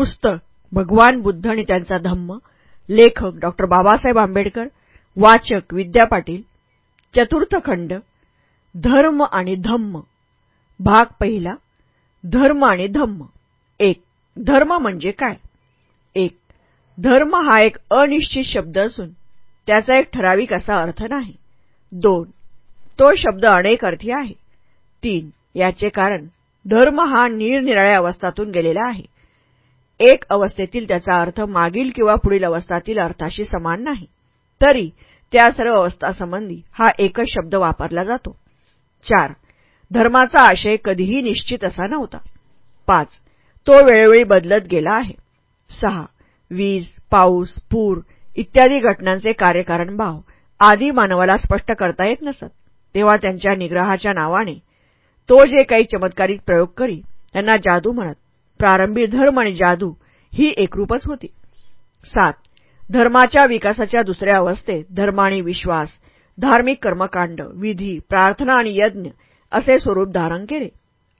पुस्तक भगवान बुद्ध आणि त्यांचा धम्म लेखक डॉक्टर बाबासाहेब आंबेडकर वाचक विद्या पाटील चतुर्थ खंड धर्म आणि धम्म. भाग पहिला धर्म आणि धम्म. एक धर्म म्हणजे काय? एक धर्म हा एक अनिश्चित शब्द असून त्याचा एक ठराविक असा अर्थ नाही. दोन तो शब्द अनेक अर्थी आहे. तीन याचे कारण धर्म हा निरनिराळ्या अवस्थातून गेलेला आहे. एक अवस्थेतील त्याचा अर्थ मागील किंवा पुढील अवस्थातील अर्थाशी समान नाही. तरी त्या सर्व अवस्थासंबंधी हा एकच शब्द वापरला जातो. चार. धर्माचा आशय कधीही निश्चित असा नव्हता. पाच. तो वेळोवेळी बदलत गेला आहे. सहा. वीज पाऊस पूर इत्यादी घटनांचे कार्यकारण भाव आदी मानवाला स्पष्ट करता येत नसत. तेव्हा त्यांच्या निग्रहाच्या नावाने तो जे काही चमत्कारिक प्रयोग करी त्यांना जादू म्हणत प्रारंभी धर्म आणि जादू ही एकरूपच होती. सात धर्माच्या विकासाच्या दुसऱ्या अवस्थेत धर्म आणि विश्वास धार्मिक कर्मकांड विधी प्रार्थना आणि यज्ञ असे स्वरूप धारण केले.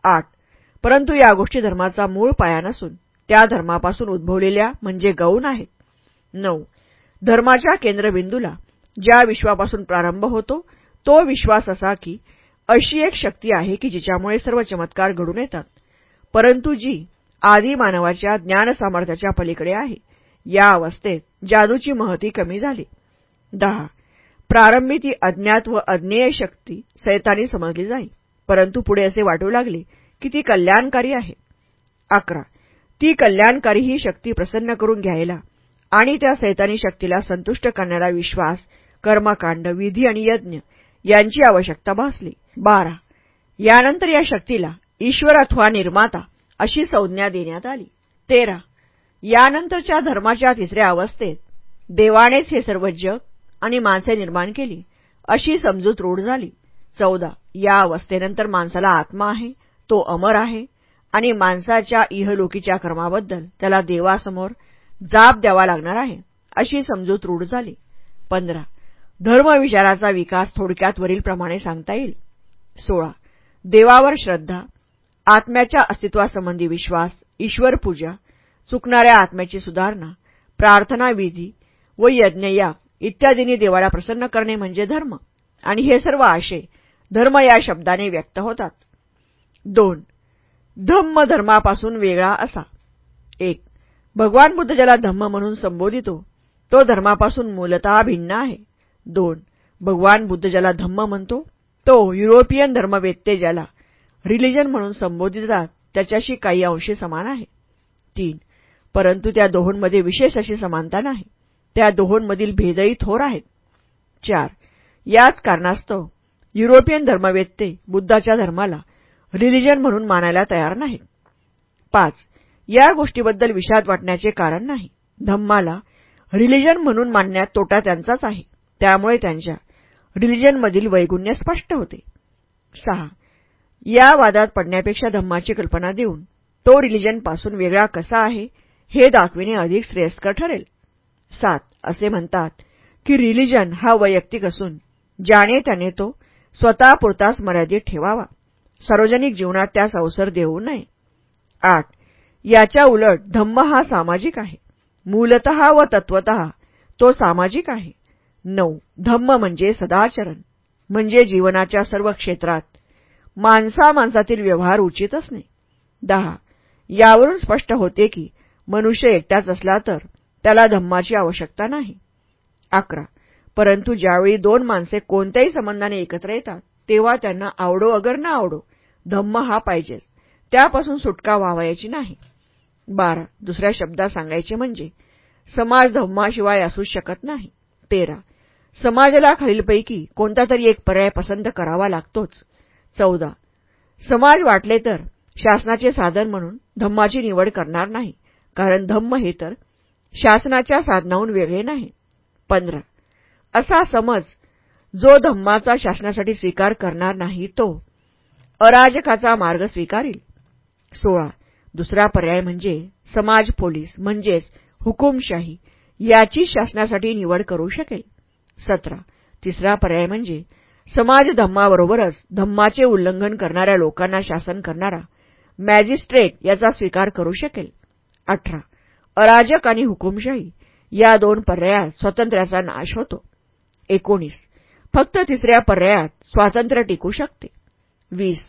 आठ परंतु या गोष्टी धर्माचा मूळ पाया नसून त्या धर्मापासून उद्भवलेल्या म्हणजे गौण आहेत. नऊ धर्माच्या केंद्रबिंदूला ज्या विश्वापासून प्रारंभ होतो तो विश्वास असा की अशी एक शक्ती आहे की जिच्यामुळे सर्व चमत्कार घडून येतात. परंतु जी आदी मानवाच्या ज्ञानसामर्थ्याच्या पलीकडे आहे. या अवस्थेत जादूची महती कमी झाली. दहा. प्रारंभी ती अज्ञात व अज्ञेय शक्ती सैतानी समजली जाई. परंतु पुढे असे वाटू लागले की ती कल्याणकारी आहे. अकरा. ती कल्याणकारी ही शक्ती प्रसन्न करून घ्यायला आणि त्या सैतानी शक्तीला संतुष्ट करण्याला विश्वास कर्मकांड विधी आणि यज्ञ यांची आवश्यकता भासली. बारा. यानंतर या शक्तीला ईश्वर अथवा निर्माता अशी संज्ञा देण्यात आली. तेरा. यानंतरच्या धर्माच्या तिसऱ्या अवस्थेत देवानेच हे सर्व जग आणि माणसे निर्माण केली. अशी समजूत रूढ झाली. चौदा. या अवस्थेनंतर माणसाला आत्मा आहे तो अमर आहे आणि माणसाच्या इहलोकीच्या कर्माबद्दल त्याला देवासमोर जाब द्यावा लागणार आहे अशी समजूत रूढ झाली. पंधरा. धर्मविचाराचा विकास थोडक्यात वरीलप्रमाणे सांगता येईल. सोळा. देवावर श्रद्धा आत्म्याच्या अस्तित्वासंबंधी विश्वास ईश्वरपूजा चुकणाऱ्या आत्म्याची सुधारणा प्रार्थना विधी व यज्ञयाग इत्यादींनी देवाला प्रसन्न करणे म्हणजे धर्म. आणि हे सर्व आशय धर्म या शब्दाने व्यक्त होतात. दोन धम्म धर्मापासून वेगळा असा. एक भगवान बुद्ध ज्याला धम्म म्हणून संबोधितो तो धर्मापासून मूलतः भिन्न आहे. दोन भगवान बुद्ध ज्याला धम्म म्हणतो तो युरोपियन धर्मवेत्ते ज्याला रिलिजन म्हणून संबोधितात त्याच्याशी काही अंशी समान आहे. तीन परंतु त्या दोहोंमध्ये विशेष अशी समानता नाही. त्या दोहोंमधील भेदही थोर आहेत. चार याच कारणास्तव युरोपियन धर्मवेत्ते बुद्धाच्या धर्माला रिलिजन म्हणून मानायला तयार नाहीत. पाच या गोष्टीबद्दल विषाद वाटण्याचे कारण नाही. धम्माला रिलिजन म्हणून मानण्यात तोटा त्यांचाच आहे. त्यामुळे त्यांच्या रिलिजनमधील वैगुण्य स्पष्ट होते. सहा या वादात पडण्यापेक्षा धम्माची कल्पना देऊन तो रिलिजनपासून वेगळा कसा आहे हे दाखविणे अधिक श्रेयस्कर ठरेल. सात असे म्हणतात की रिलिजन हा वैयक्तिक असून ज्याने त्याने तो स्वतःपुरताच मर्यादित ठेवावा. सार्वजनिक जीवनात त्यास अवसर देऊ नये. आठ याच्या उलट धम्म हा सामाजिक आहे. मूलत व तत्वत तो सामाजिक आहे. नऊ धम्म म्हणजे सदाचरण म्हणजे जीवनाच्या सर्व क्षेत्रात माणसा माणसातील व्यवहार उचित असणे दहा. यावरून स्पष्ट होते की मनुष्य एकटाच असला तर त्याला धम्माची आवश्यकता नाही. अकरा. परंतु ज्यावेळी दोन माणसे कोणत्याही संबंधाने एकत्र येतात तेव्हा त्यांना आवडो अगर ना आवडो धम्म हा पाहिजेच. त्यापासून सुटका व्हावायची नाही. बारा. दुसऱ्या शब्दात सांगायचे म्हणजे समाज धम्माशिवाय असूच शकत नाही. तेरा. समाजाला खालीलपैकी कोणता तरी एक पर्याय पसंत करावा लागतोच. चौदा. समाज वाटले तर शासनाचे साधन म्हणून धम्माची निवड करणार नाही. कारण धम्म हे तर शासनाच्या साधनाहून वेगळे नाही. पंधरा. असा समज जो धम्माचा शासनासाठी स्वीकार करणार नाही तो अराजकाचा मार्ग स्वीकारील. सोळा. दुसरा पर्याय म्हणजे समाज पोलीस म्हणजेच हुकुमशाही याची शासनासाठी निवड करू शकेल. सतरा. तिसरा पर्याय म्हणजे समाज धम्माबरोबरच धम्माचे उल्लंघन करणाऱ्या लोकांना शासन करणारा मॅजिस्ट्रेट याचा स्वीकार करू शकेल. अठरा. अराजक आणि हुकुमशाही या दोन पर्यायात स्वातंत्र्याचा नाश होतो. एकोणीस. फक्त तिसऱ्या पर्यायात स्वातंत्र्य टिकू शकते. वीस.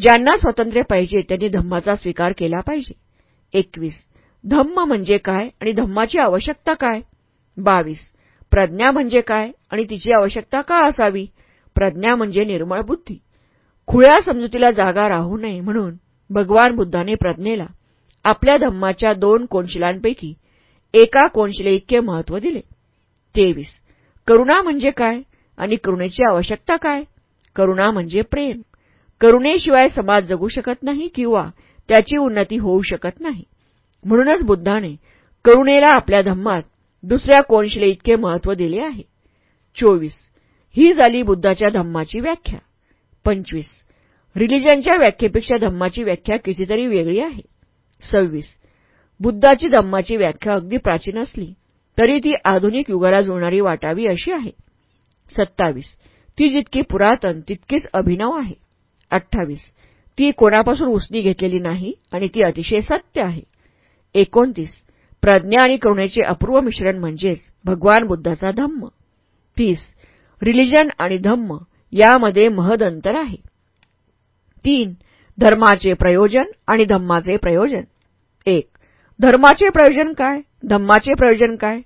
ज्यांना स्वातंत्र्य पाहिजे त्यांनी धम्माचा स्वीकार केला पाहिजे. एकवीस. धम्म म्हणजे काय आणि धम्माची आवश्यकता काय? बावीस. प्रज्ञा म्हणजे काय आणि तिची आवश्यकता का असावी? प्रज्ञा म्हणजे निर्मळ बुद्धी. खुळ्या समजुतीला जागा राहू नये म्हणून भगवान बुद्धाने प्रज्ञेला आपल्या धम्माच्या दोन कोनशिलांपैकी एका कोनशिले इतके महत्त्व दिले. तेवीस. करुणा म्हणजे काय आणि करुणेची आवश्यकता काय? करुणा म्हणजे प्रेम. करुणेशिवाय समाज जगू शकत नाही किंवा त्याची उन्नती होऊ शकत नाही. म्हणूनच बुद्धाने करुणेला आपल्या धम्मात दुसऱ्या कोनशिले इतके महत्त्व दिले आहे. चोवीस. ही झाली बुद्धाच्या धम्माची व्याख्या. पंचवीस. रिलिजनच्या व्याख्येपेक्षा धम्माची व्याख्या कितीतरी वेगळी आहे. सव्वीस. बुद्धाची धम्माची व्याख्या अगदी प्राचीन असली तरी ती आधुनिक युगाला जुळणारी वाटावी अशी आहे. सत्तावीस. ती जितकी पुरातन तितकीच अभिनव आहे. अठ्ठावीस. ती कोणापासून उसनी घेतलेली नाही आणि ती अतिशय सत्य आहे. एकोणतीस. प्रज्ञा आणि करुणेचे अपूर्व मिश्रण म्हणजेच भगवान बुद्धाचा धम्म. तीस. रिलिजन आणि धम्म यामध्ये महद अंतर आहे. तीन धर्माचे प्रयोजन आणि धम्माचे प्रयोजन. एक धर्माचे प्रयोजन काय? धम्माचे प्रयोजन काय?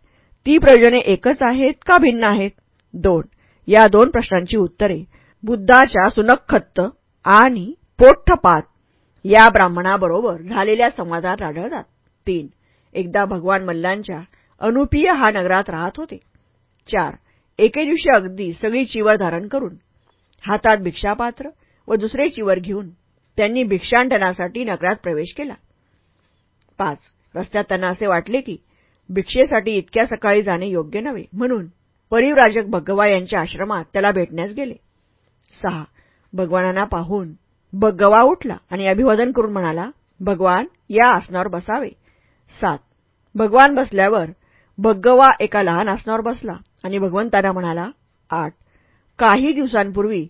ती प्रयोजने एकच आहेत का भिन्न आहेत? दोन या दोन प्रश्नांची उत्तरे. बुद्धाच्या सुनखत्त आणि पोठ्ठपात या ब्राह्मणाबरोबर झालेल्या संवादात आढळतात. तीन एकदा भगवान मल्लांच्या अनुपीय हा नगरात राहत होते. चार एके दिवशी अगदी सगळी चिवर धारण करून हातात भिक्षापात्र व दुसरे चिवर घेऊन त्यांनी भिक्षांटनासाठी नगरात प्रवेश केला. पाच रस्त्यात त्यांना असे वाटले की भिक्षेसाठी इतक्या सकाळी जाणे योग्य नव्हे म्हणून परिवराजक भगवा यांच्या आश्रमात त्याला भेटण्यास गेले. सहा भगवानांना पाहून भगवा उठला आणि अभिवादन करून म्हणाला भगवान या आसनावर बसावे. सात भगवान बसल्यावर भगवा एका लहान आसनावर बसला. आणि भगवंतांना म्हणाला आठ. काही दिवसांपूर्वी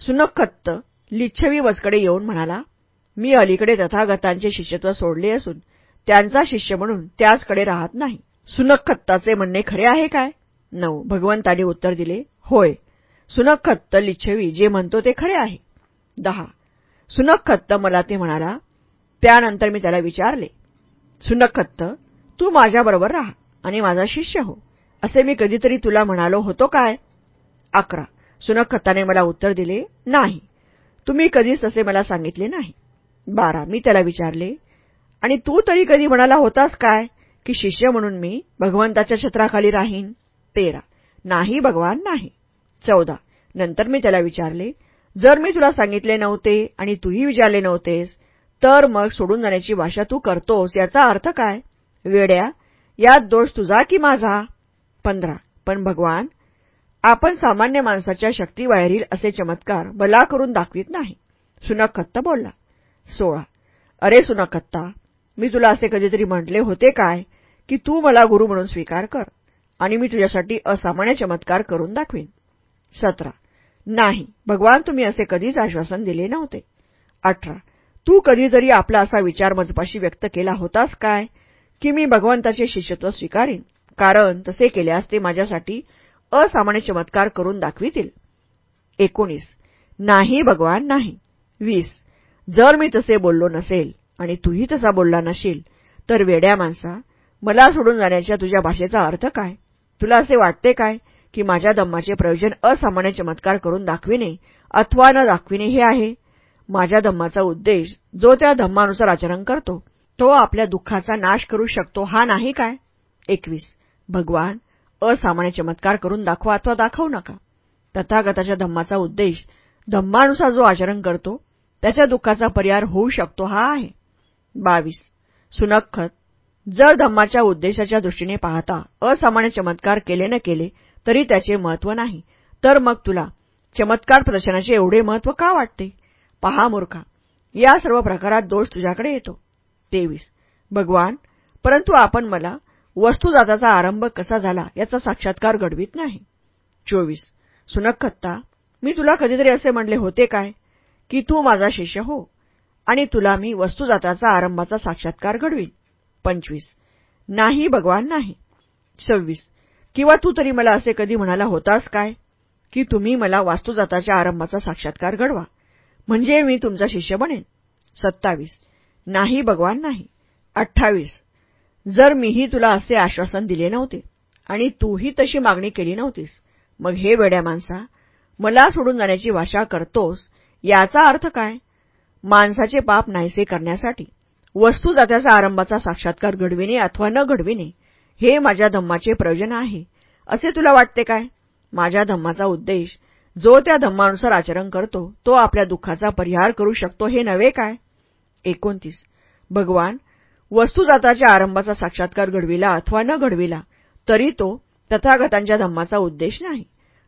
सुनखत्त लिच्छवी वसकडे येऊन म्हणाला मी अलीकडे तथागतांचे शिष्यत्व सोडले असून त्यांचा शिष्य म्हणून त्याचकडे राहत नाही. सुनखत्ताचे म्हणणे खरे आहे काय? नऊ. भगवंताने उत्तर दिले होय. सुनखत्त लिच्छवी जे म्हणतो ते खरे आहे. दहा. सुनखत्त मला ते म्हणाला त्यानंतर मी त्याला विचारले सुनखत्त तू माझ्याबरोबर राहा आणि माझा शिष्य हो. असे मी कधीतरी तुला म्हणालो होतो काय? अकरा. सुनखताने मला उत्तर दिले नाही. तुम्ही कधीच असे मला सांगितले नाही. बारा. मी त्याला विचारले आणि तू तरी कधी म्हणाला होतास काय की शिष्य म्हणून मी भगवंताच्या छत्राखाली राहीन? तेरा. नाही भगवान नाही. चौदा. नंतर मी त्याला विचारले जर मी तुला सांगितले नव्हते आणि तूही विचारले नव्हतेस तर मग सोडून जाण्याची भाषा तू करतोस याचा अर्थ काय? वेड्या यात दोष तुझा की माझा? पंधरा. पण भगवान आपण सामान्य माणसाच्या शक्तीबाहेरील असे चमत्कार बला करून दाखवित नाही. सुनखत्ता बोलला सोळा. अरे सुनखत्ता मी तुला असे कधीतरी म्हटले होते काय की तू मला गुरु म्हणून स्वीकार कर आणि मी तुझ्यासाठी असामान्य चमत्कार करून दाखवीन. सतरा. नाही भगवान तुम्ही असे कधीच आश्वासन दिले नव्हते. अठरा. तू कधीतरी आपला असा विचार मजपाशी व्यक्त केला होतास काय की मी भगवंताचे शिष्यत्व स्वीकारीन? कारण तसे केल्यास ते माझ्यासाठी असामान्य चमत्कार करून दाखवितील. एकोणीस. नाही भगवान नाही. वीस. जर मी तसे बोललो नसेल आणि तूही तसा बोलला नशील तर वेड्या माणसा मला सोडून जाण्याच्या तुझ्या भाषेचा अर्थ काय? तुला असे वाटते काय की माझ्या दम्माचे प्रयोजन असामान्य चमत्कार करून दाखविणे अथवा न दाखविणे हे आहे? माझ्या धम्माचा उद्देश जो त्या धम्मानुसार आचरण करतो तो आपल्या दुःखाचा नाश करू शकतो हा नाही काय? एकवीस. भगवान असामान्य चमत्कार करून दाखवा अथवा दाखवू नका. तथागताच्या धम्माचा उद्देश धम्मानुसार जो आचरण करतो त्याच्या दुःखाचा परिहार होऊ शकतो हा आहे. बावीस. सुनखत जर धम्माच्या उद्देशाच्या दृष्टीने पाहता असामान्य चमत्कार केले न केले तरी त्याचे महत्त्व नाही. तर मग तुला चमत्कार प्रदर्शनाचे एवढे महत्त्व का वाटते? पहा मूर्खा या सर्व प्रकारात दोष तुझ्याकडे येतो. तेवीस. भगवान परंतु आपण मला वस्तुजाताचा आरंभ कसा झाला याचा साक्षात्कार घडवित नाही. चोवीस. सुनखत्ता मी तुला कधीतरी असे म्हणले होते काय? की तू माझा शिष्य हो आणि तुला मी वस्तुजाताचा आरंभाचा साक्षात्कार घडवीन. पंचवीस. नाही भगवान नाही. सव्वीस. किंवा तू तरी मला असे कधी म्हणाला होतास काय? की तुम्ही मला वास्तुजाताच्या आरंभाचा साक्षात्कार घडवा. म्हणजे मी तुमचा शिष्य बनेन. सत्तावीस. नाही भगवान नाही. अठ्ठावीस. जर मीही तुला असे आश्वासन दिले नव्हते आणि तूही तशी मागणी केली नव्हतीस मग हे वेड्या माणसा मला सोडून जाण्याची भाषा करतोस याचा अर्थ काय? माणसाचे पाप नाहीसे करण्यासाठी वस्तू जात्याचा आरंभाचा साक्षात्कार घडविणे अथवा न घडविणे हे माझ्या धम्माचे प्रयोजन आहे. असे तुला वाटते काय? माझ्या धम्माचा उद्देश जो त्या धम्मानुसार आचरण करतो तो आपल्या दुःखाचा परिहार करू शकतो हे नव्हे काय? एकोणतीस. भगवान वस्तुजाताच्या आरंभाचा साक्षात्कार घडविला अथवा न घडविला तरी तो तथागतांच्या धम्माचा उद्देश नाही.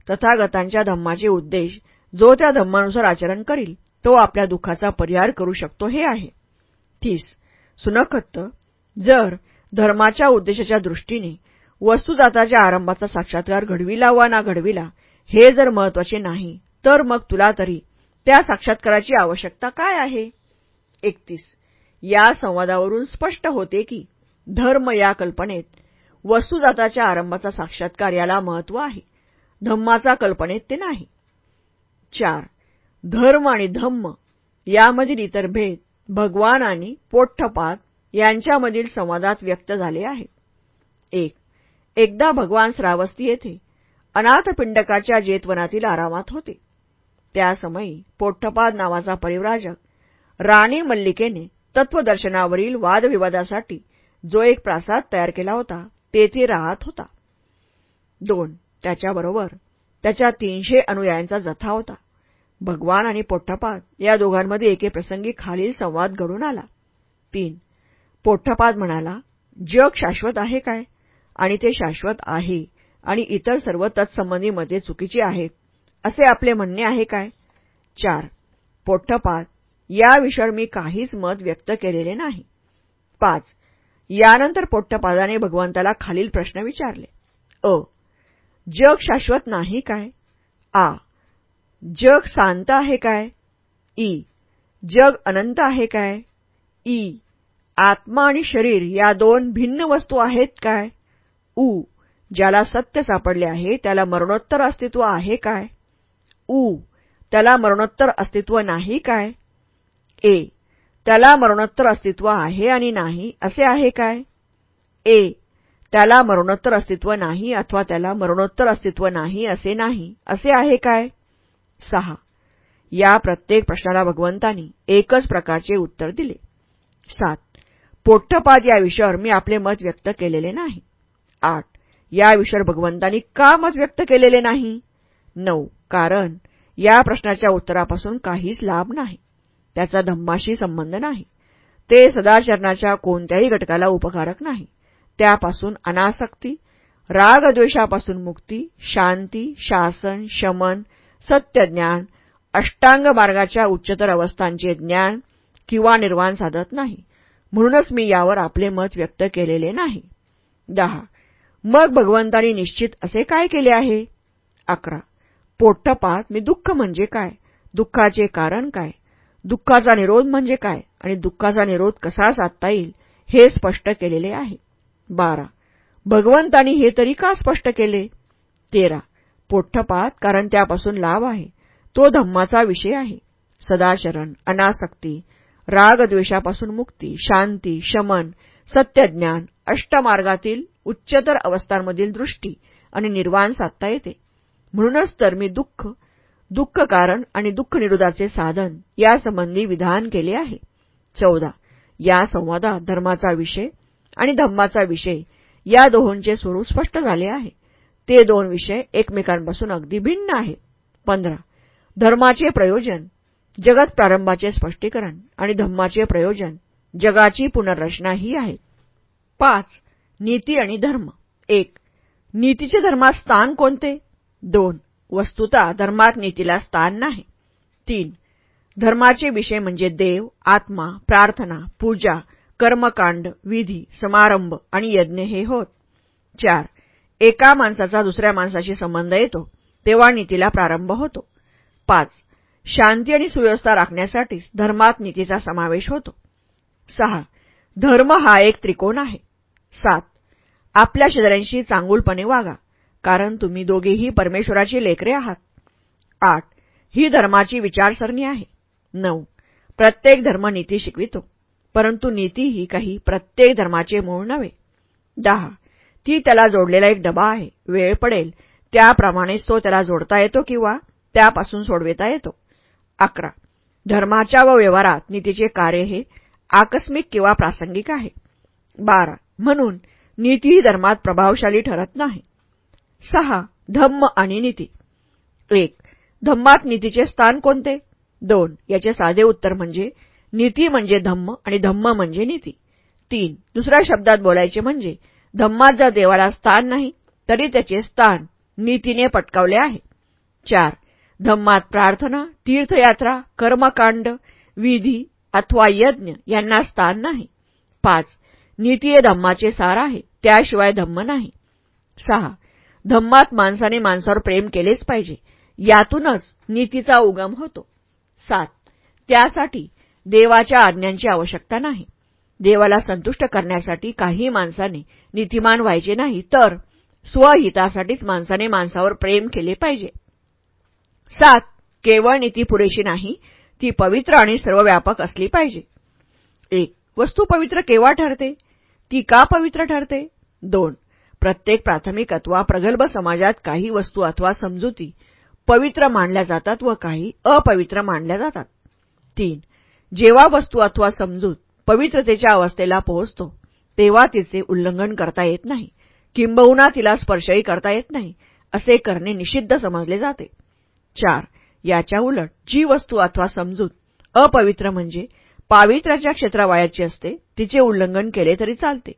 तथागतांच्या धम्माचे उद्देश जो त्या धम्मानुसार आचरण करील तो आपल्या दुःखाचा परिहार करू शकतो हे आहे. तीस. सुनखत्त. जर धर्माच्या उद्देशाच्या दृष्टीने वस्तुजाताच्या आरंभाचा साक्षात्कार घडविला वा ना घडविला हे जर महत्त्वाचे नाही तर मग तुला तरी त्या साक्षात्काराची आवश्यकता काय आहे? एकतीस. या संवादावरून स्पष्ट होते की धर्म या कल्पनेत वस्तुजाताच्या आरंभाचा साक्षात्कार याला महत्त्व आहे. धम्माचा कल्पनेत ते नाही. चार धर्म आणि धम्म यामधील इतर भेद भगवान आणि पोठ्ठपात यांच्यामधील संवादात व्यक्त झाले आहेत. एक एकदा भगवान श्रावस्ती येथे अनाथपिंडकाच्या जेतवनातील आरामात होते. त्यासमयी पोठ्ठपाद नावाचा परिव्राजक राणी मल्लिकेने तत्वदर्शनावरील वादविवादासाठी जो एक प्रासाद तयार केला होता तेथे राहत होता. दोन त्याच्याबरोबर त्याच्या तीनशे अनुयायांचा जथा होता. भगवान आणि पोठ्ठपाद या दोघांमध्ये एके प्रसंगी खालील संवाद घडून आला. तीन पोठ्ठपाद म्हणाला जग शाश्वत आहे काय? आणि ते शाश्वत आहे आणि इतर सर्व तत्संबंधीमध्ये चुकीचे आहेत. असे आपले म्हणणे आहे काय? चार पोठ्ठपाद या विषयावर मी काहीच मत व्यक्त केलेले नाही. पाच. यानंतर पोट्टपादाने भगवंताला खालील प्रश्न विचारले. अ. जग शाश्वत नाही काय? आ. जग शांत आहे काय? ई. जग अनंत आहे काय? ई. आत्मा आणि शरीर या दोन भिन्न वस्तू आहेत काय? उ. ज्याला सत्य सापडले आहे त्याला मरणोत्तर अस्तित्व आहे काय? उ. त्याला मरणोत्तर अस्तित्व नाही काय? ए. त्याला मरणोत्तर अस्तित्व आहे आणि नाही असे आहे काय? ए. त्याला मरणोत्तर अस्तित्व नाही अथवा त्याला मरणोत्तर अस्तित्व नाही असे नाही असे आहे काय? सहा. या प्रत्येक प्रश्नाला भगवंतांनी एकच प्रकारचे उत्तर दिले. सात. पोट्टपाद या विषयावर मी आपले मत व्यक्त केलेले नाही. आठ. या विषयावर भगवंतांनी का मत व्यक्त केलेले नाही? नऊ. कारण या प्रश्नाच्या उत्तरापासून काहीच लाभ नाही. त्याचा धम्माशी संबंध नाही. ते सदाचरणाच्या कोणत्याही घटकाला उपकारक नाही. त्यापासून अनासक्ती रागद्वेषापासून मुक्ती शांती शासन शमन सत्यज्ञान अष्टांग मार्गाच्या उच्चतर अवस्थांचे ज्ञान किंवा निर्वाण साधत नाही. म्हणूनच मी यावर आपले मत व्यक्त केलेले नाही. दहा. मग भगवंतानी निश्चित असे काय केले आहे? अकरा. पोट्टपात मी दुःख म्हणजे काय? दुःखाचे कारण काय? दुःखाचा निरोध म्हणजे काय आणि दुःखाचा निरोध कसा साधता येईल हे स्पष्ट केलेले आहे. बारा. भगवंतांनी हे तरी का स्पष्ट केले? तेरा. पोठ्ठपात कारण त्यापासून लाभ आहे. तो धम्माचा विषय आहे. सदाचरण अनासक्ती रागद्वेषापासून मुक्ती शांती शमन सत्यज्ञान अष्टमार्गातील उच्चतर अवस्थांमधील दृष्टी आणि निर्वाण साधता येते. म्हणूनच तर मी दुःख दुःख कारण आणि दुःख निरोधाचे साधन यासंबंधी विधान केले आहे. चौदा. या संवादात धर्माचा विषय आणि धम्माचा विषय या दोहोंचे स्वरूप स्पष्ट झाले आहे. ते दोन विषय एकमेकांपासून अगदी भिन्न आहेत. पंधरा. धर्माचे प्रयोजन जगत प्रारंभाचे स्पष्टीकरण आणि धम्माचे प्रयोजन जगाची पुनर्रचना ही आहे. पाच. नीती आणि धर्म. एक. नीतीचे धर्मात स्थान कोणते? दोन. वस्तुता धर्मात नीतीला स्थान नाही. तीन धर्माचे विषय म्हणजे देव आत्मा प्रार्थना पूजा कर्मकांड विधी समारंभ आणि यज्ञ हे होत. चार एका माणसाचा दुसऱ्या माणसाशी संबंध येतो तेव्हा नीतीला प्रारंभ होतो. पाच शांती आणि सुव्यवस्था राखण्यासाठीच धर्मात नीतीचा समावेश होतो. सहा धर्म हा एक त्रिकोण आहे. सात आपल्या शेजाऱ्यांशी चांगुलपणे वागा. कारण तुम्ही दोघेही परमेश्वराची लेकरे आहात. आठ ही धर्माची विचारसरणी आहे. नऊ प्रत्येक धर्म नीती शिकवितो परंतु नीती ही काही प्रत्येक धर्माचे मूळ नव्हे. दहा ती त्याला जोडलेला एक डबा आहे. वेळ पडेल त्याप्रमाणेच तो त्याला जोडता येतो किंवा त्यापासून सोडविता येतो. अकरा धर्माच्या व व्यवहारात नीतीचे कार्य हे आकस्मिक किंवा प्रासंगिक आहे. बारा म्हणून नीती ही धर्मात प्रभावशाली ठरत नाही. सहा धम्म आणि नीती. एक धम्मात नीतीचे स्थान कोणते? दोन याचे साधे उत्तर म्हणजे नीती म्हणजे धम्म आणि धम्म म्हणजे नीती. तीन दुसऱ्या शब्दात बोलायचे म्हणजे धम्मात जर देवाला स्थान नाही तरी त्याचे स्थान नीतीने पटकावले आहे. चार धम्मात प्रार्थना तीर्थयात्रा कर्मकांड विधी अथवा यज्ञ यांना स्थान नाही. पाच नीती हे धम्माचे सार आहे त्याशिवाय धम्म नाही. सहा धम्मात माणसाने माणसावर प्रेम केलेच पाहिजे. यातूनच नीतीचा उगम होतो. सात. त्यासाठी देवाच्या आज्ञांची आवश्यकता नाही. देवाला संतुष्ट करण्यासाठी काही माणसाने नीतिमान व्हायचे नाही तर स्वहितासाठीच माणसाने माणसावर प्रेम केले पाहिजे. सात. केवळ नीती पुरेशी नाही ती पवित्र आणि सर्वव्यापक असली पाहिजे. एक. वस्तू पवित्र केव्हा ठरते? ती का पवित्र ठरते? दोन. प्रत्येक प्राथमिक अथवा प्रगल्भ समाजात काही वस्तू अथवा समजुती पवित्र मानल्या जातात व काही अपवित्र मानल्या जातात. तीन जेव्हा वस्तू अथवा समजूत पवित्रतेच्या अवस्थेला पोहोचतो तेव्हा तिचे उल्लंघन करता येत नाही. किंबहुना तिला स्पर्शही करता येत नाही असे करणे निषिद्ध समजले जाते. चार याच्या उलट जी वस्तू अथवा समजूत अपवित्र म्हणजे पावित्र्याच्या क्षेत्रावायाची असते तिचे उल्लंघन केले तरी चालते.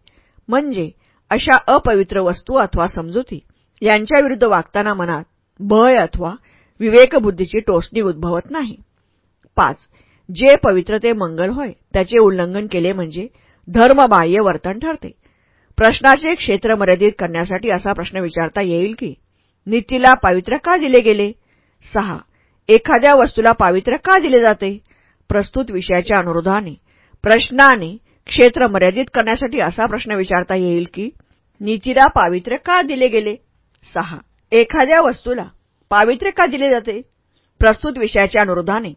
म्हणजे अशा अपवित्र वस्तू अथवा समजुती यांच्याविरुद्ध वागताना मनात भय अथवा विवेकबुद्धीची टोचणी उद्भवत नाही. पाच जे पवित्र ते मंगल होय त्याचे उल्लंघन केले म्हणजे धर्मबाह्य वर्तन ठरते. प्रश्नाचे क्षेत्र मर्यादित करण्यासाठी असा प्रश्न विचारता येईल की नीतीला पावित्र्य का दिले गेले? सहा एखाद्या वस्तूला पावित्र्य का दिले जाते? प्रस्तुत विषयाच्या अनुरोधाने प्रश्नाने क्षेत्र मर्यादित करण्यासाठी असा प्रश्न विचारता येईल की नीतीला पावित्र्य का दिले गेले? सहा. एखाद्या वस्तूला पावित्र्य का दिले जाते? प्रस्तुत विषयाच्या अनुरोधाने.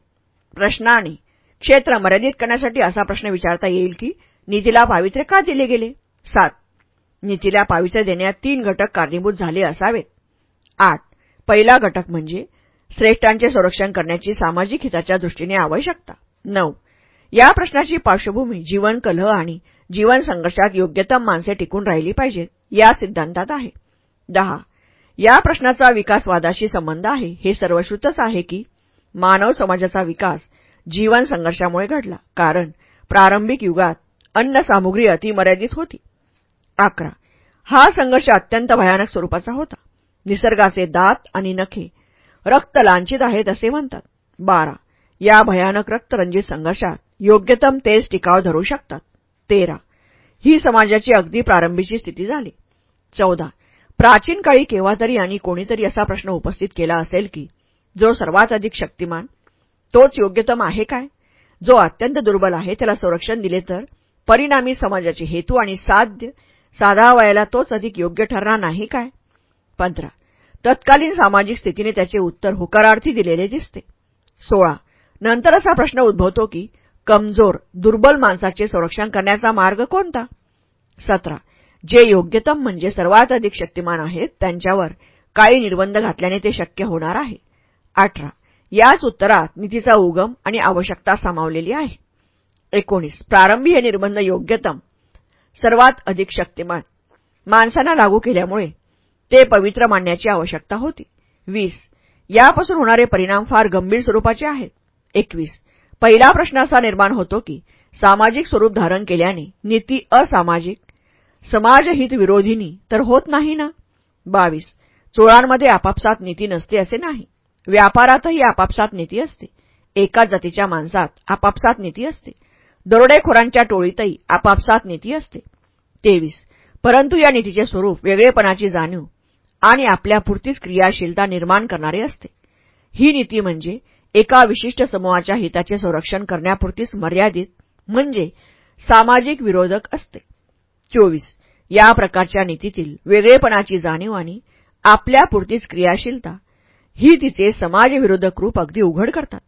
प्रश्नाने. क्षेत्र मर्यादित करण्यासाठी असा प्रश्न विचारता येईल की नीतीला पावित्र्य का दिले गेले? सात. नीतीला पावित्र्य देण्यात तीन घटक कारणीभूत झाले असावेत. आठ. पहिला घटक म्हणजे श्रेष्ठांचे संरक्षण करण्याची सामाजिक हिताच्या दृष्टीने आवश्यकता. नऊ. या प्रश्नाची पार्श्वभूमी जीवन कलह आणि जीवन संघर्षात योग्यतम माणसे टिकून राहिली पाहिजेत या सिद्धांतात आहे. दहा. या प्रश्नाचा विकासवादाशी संबंध आहे. हे सर्वश्रुतच आहे की मानव समाजाचा विकास जीवन संघर्षामुळे घडला कारण प्रारंभिक युगात अन्नसामुग्री अतिमर्यादित होती. अकरा. हा संघर्ष अत्यंत भयानक स्वरूपाचा होता. निसर्गाचे दात आणि नखे रक्त लांछित आहेत असे म्हणतात. बारा. या भयानक रक्तरंजित संघर्षात योग्यतम तेज टिकाव धरू शकतात. तेरा. ही समाजाची अगदी प्रारंभीची स्थिती झाली. चौदा. प्राचीन काळी केव्हा तरी आणि कोणीतरी असा प्रश्न उपस्थित केला असेल की जो सर्वात अधिक शक्तिमान तोच योग्यतम आहे काय? जो अत्यंत दुर्बल आहे त्याला संरक्षण दिले तर परिणामी समाजाचे हेतू आणि साध्य साधावायला तोच अधिक योग्य ठरणार नाही काय? पंधरा. तत्कालीन सामाजिक स्थितीने त्याचे उत्तर होकारार्थी दिलेले दिसते. सोळा. नंतर असा प्रश्न उद्भवतो की कमजोर दुर्बल माणसाचे संरक्षण करण्याचा मार्ग कोणता? सतरा. जे योग्यतम म्हणजे सर्वात अधिक शक्तिमान आहेत त्यांच्यावर काही निर्बंध घातल्याने ते शक्य होणार आहे. अठरा. याच उत्तरात नीतीचा उगम आणि आवश्यकता सामावलेली आहे. एकोणीस. प्रारंभी हे निर्बंध योग्यतम सर्वात अधिक शक्तिमान माणसांना लागू केल्यामुळे ते पवित्र मानण्याची आवश्यकता होती. वीस. यापासून होणारे परिणाम फार गंभीर स्वरूपाचे आहेत. एकवीस. पहिला प्रश्न असा निर्माण होतो की सामाजिक स्वरूप धारण केल्याने नीती असामाजिक समाजहित विरोधिनी तर होत नाही ना? बावीस. चोळांमध्ये आपापसात नीती नसते असे नाही. व्यापारातही आपापसात नीती असते. एकाच जातीच्या माणसात आपापसात नीती असते. दरोडेखोरांच्या टोळीतही आपापसात नीती असते. तेवीस. परंतु या नीतीचे स्वरूप वेगळेपणाची जाणीव आणि आपल्यापुरतीच क्रियाशीलता निर्माण करणारे असते. ही नीती म्हणजे एका विशिष्ट समूहाच्या हिताचे संरक्षण करण्यापुरतीच मर्यादित म्हणजे सामाजिक विरोधक असते. चोवीस. या प्रकारच्या नीतीतील वेगळेपणाची जाणीव आणि आपल्यापुरतीच क्रियाशीलता ही तिचे समाजविरोधक रूप अगदी उघड करतात.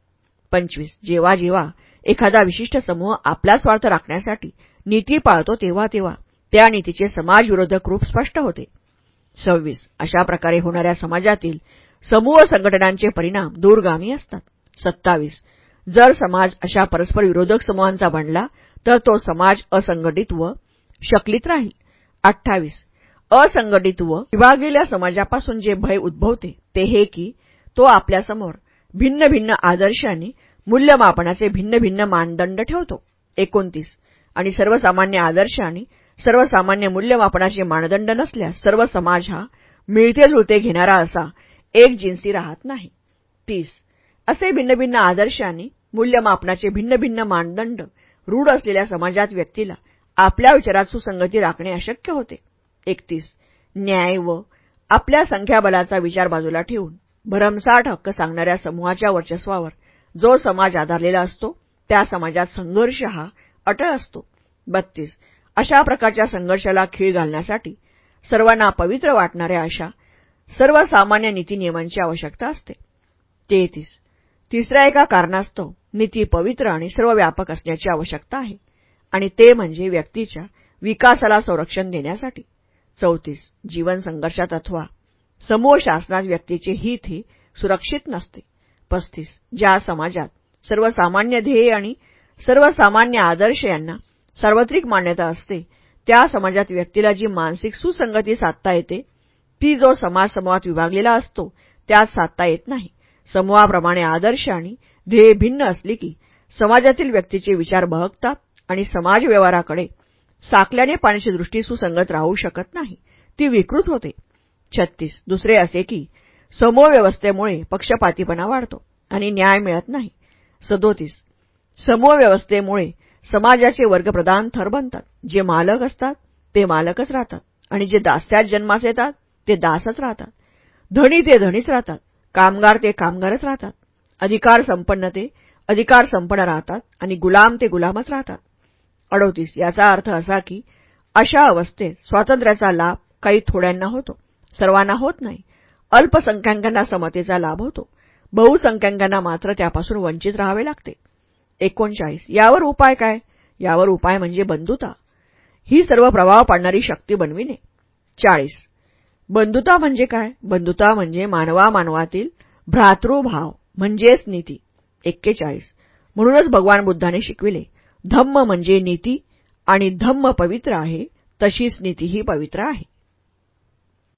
पंचवीस. जेव्हा जेव्हा एखादा विशिष्ट समूह आपला स्वार्थ राखण्यासाठी नीती पाळतो तेव्हा तेव्हा त्या नीतीचे समाजविरोधक रूप स्पष्ट होते. सव्वीस. अशा प्रकारे होणाऱ्या समाजातील समूह संघटनांचे परिणाम दूरगामी असतात. सत्तावीस. जर समाज अशा परस्पर विरोधक समूहांचा बनला तर तो समाज असंघटित व शकलीत राहील. अठ्ठावीस. असंघटित व विभागलेल्या समाजापासून जे भय उद्भवते ते हे की तो आपल्यासमोर भिन्न भिन्न आदर्श आणि मूल्यमापनाचे भिन्न भिन्न मानदंड ठेवतो. एकोणतीस. आणि सर्वसामान्य आदर्श आणि सर्वसामान्य मूल्यमापनाचे मानदंड नसल्यास सर्व समाज हा मिळते जुळते घेणारा असा एक जिन्सी राहत नाही. तीस. असे भिन्नभिन्न आदर्श आणि मूल्यमापनाचे भिन्नभिन्न मानदंड रूढ असलेल्या समाजात व्यक्तीला आपल्या विचारात सुसंगती राखणे अशक्य होते. एकतीस. न्याय व आपल्या संख्याबलाचा विचार बाजूला ठेवून भरमसाठ हक्क सांगणाऱ्या समूहाच्या वर्चस्वावर जो समाज आधारलेला असतो त्या समाजात संघर्ष हा अटळ असतो. बत्तीस. अशा प्रकारच्या संघर्षाला खीळ घालण्यासाठी सर्वांना पवित्र वाटणाऱ्या अशा सर्वसामान्य नीतीनियमांची आवश्यकता असते. तेहतीस. तिसऱ्या एका कारणास्तव नीती पवित्र आणि सर्वव्यापक असण्याची आवश्यकता आहे. आणि ते म्हणजे व्यक्तीच्या विकासाला संरक्षण देण्यासाठी. चौतीस जीवन संघर्षात अथवा समूह शासनात व्यक्तीचे हित हे सुरक्षित नसते. पस्तीस ज्या समाजात सर्वसामान्य ध्येय आणि सर्वसामान्य आदर्श यांना सार्वत्रिक मान्यता असते त्या समाजात व्यक्तीला जी मानसिक सुसंगती साधता येते ती जो समाज समूहात विभागलेला असतो त्यात साधता येत नाही. समूहाप्रमाणे आदर्श आणि ध्येय भिन्न असली की समाजातील व्यक्तीचे विचार बहकतात आणि समाज व्यवहाराकडे साकल्याने पाण्याची दृष्टी सुसंगत राहू शकत नाही. ती विकृत होते. छत्तीस. दुसरे असे की समूह व्यवस्थेमुळे पक्षपातीपणा वाढतो आणि न्याय मिळत नाही. सदोतीस. समूह व्यवस्थेमुळे समाजाचे वर्गप्रधान थर बनतात. जे मालक असतात ते मालकच राहतात. आणि जे दास्यात जन्मास येतात ते दासच राहतात. धनी ते धनीच राहतात. कामगार ते कामगारच राहतात. अधिकार संपन्न ते अधिकार संपन्न राहतात आणि गुलाम ते गुलामच राहतात. अडोतीस याचा अर्थ असा की अशा अवस्थेत स्वातंत्र्याचा लाभ काही थोड्यांना होतो सर्वांना होत नाही. अल्पसंख्याकांना समतेचा लाभ होतो. बहुसंख्याकांना मात्र त्यापासून वंचित राहावे लागते. एकोणचाळीस यावर उपाय काय? यावर उपाय म्हणजे बंधुता. ही सर्व प्रभाव पाडणारी शक्ती बनविणे. चाळीस बंधुता म्हणजे काय? बंधुता म्हणजे मानवा मानवातील भ्रातृभाव म्हणजेच नीती. एक्केचाळीस. म्हणूनच भगवान बुद्धाने शिकविले धम्म म्हणजे नीती आणि धम्म पवित्र आहे तशीच नीतीही पवित्र आहे.